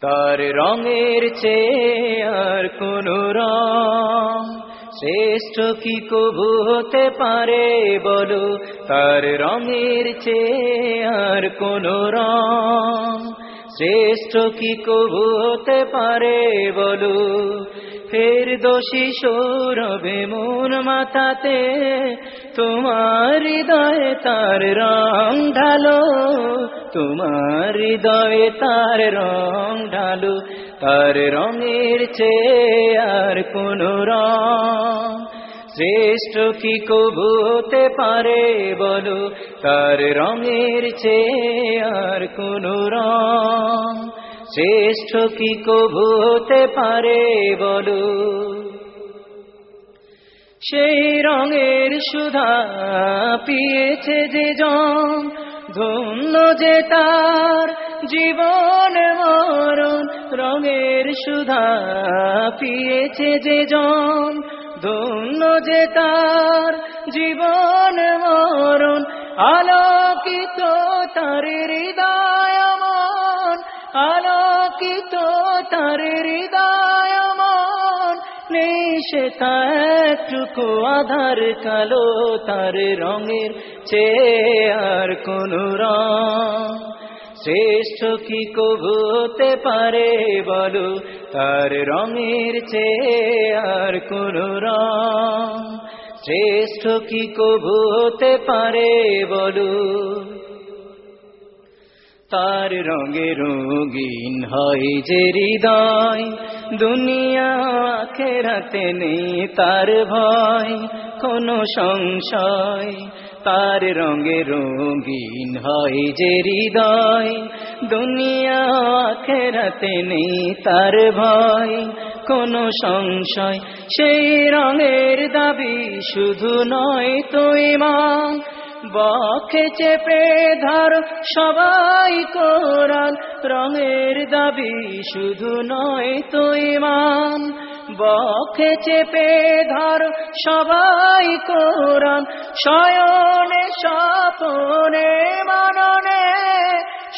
তার রঙের চেয়ে আর কোন রং শ্রেষ্ঠ কি কবু হতে পারে বলো? তার রঙের চেয়ে আর কোন রং শ্রেষ্ঠ কি কবু হতে পারে বলো? ফের দোষী সৌরভে মন মাথাতে তোমার হৃদয়ে তার রং ঢালো। তোমার হৃদয়ে তার রং ঢালু, তার রঙের চেয়ে আর কোন রং। শ্রেষ্ঠ কি কবু হতে পারে বলো, তার রঙের চেয়ে আর কোন রং। শ্রেষ্ঠ কি কবু হতে পারে বলো, সেই রঙের সুধা পিয়েছে যে জন। ধন্য যে তার জীবন মরণ রঙের সুধা পিয়েছে যে জন। ধন্য যে তার জীবন মরণ আলোকিত তার হৃদয় আলোকিত তার হৃদয় নেই সে একটুকু আধার কালো, তার রঙের চেয়ে আর কোন শ্রেষ্ঠ কি কবু হতে পারে বলো, তার রঙের চেয়ে আর কোন শ্রেষ্ঠ কি কবু হতে পারে বলো তার রঙে রঙিন হয় যে হৃদয়। দুনিয়া খেরাতে নেই তার ভয়, কোনো সংশয়। তার রঙে রঙিন হয় যে হৃদয়। দুনিয়া খেরাতে নেই তার ভয়, কোনো সংশয়। সেই রঙের দাবি শুধু নয় তো ইমান বখে চেপে ধর, সবাই কোরআন। রঙের দাবি শুধু নয় তো ইমান বখে চেপে ধর, সবাই কোরআন। শয়নে স্বপনে, মাননে।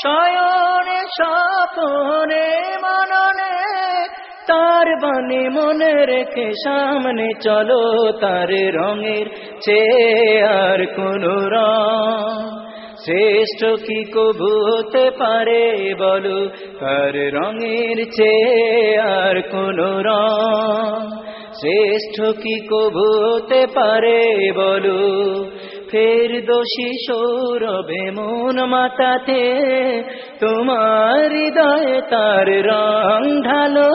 শয়নে স্বপনে, মাননে। তার বানে মনে রেখে সামনে চলো, তার রঙের চেয়ে আর কোন রং। শ্রেষ্ঠ কি কবু হতে পারে বলো, তার রঙের চেয়ে আর কোন রং। শ্রেষ্ঠ কি কবু হতে পারে বলো ফের দোষী সৌরভে মন মাতাতে, তোমার হৃদয়ে তার রং ঢালো,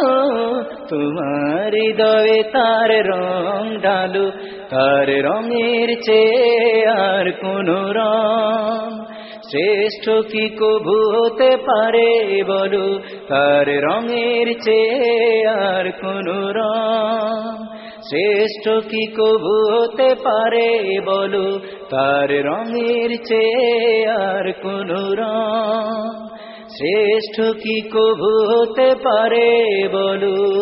তোমার হৃদয়ে তার রং ঢালো, তার রঙের চেয়ে আর কোন রং। শ্রেষ্ঠ কি কবু হতে পারে বলো, তার রঙের চেয়ে আর কোন রং। শ্রেষ্ঠ কি কবু হতে পারে বলো? তার রঙের চেয়ে আর কোন রং। শ্রেষ্ঠ কি কবু হতে পারে বলো?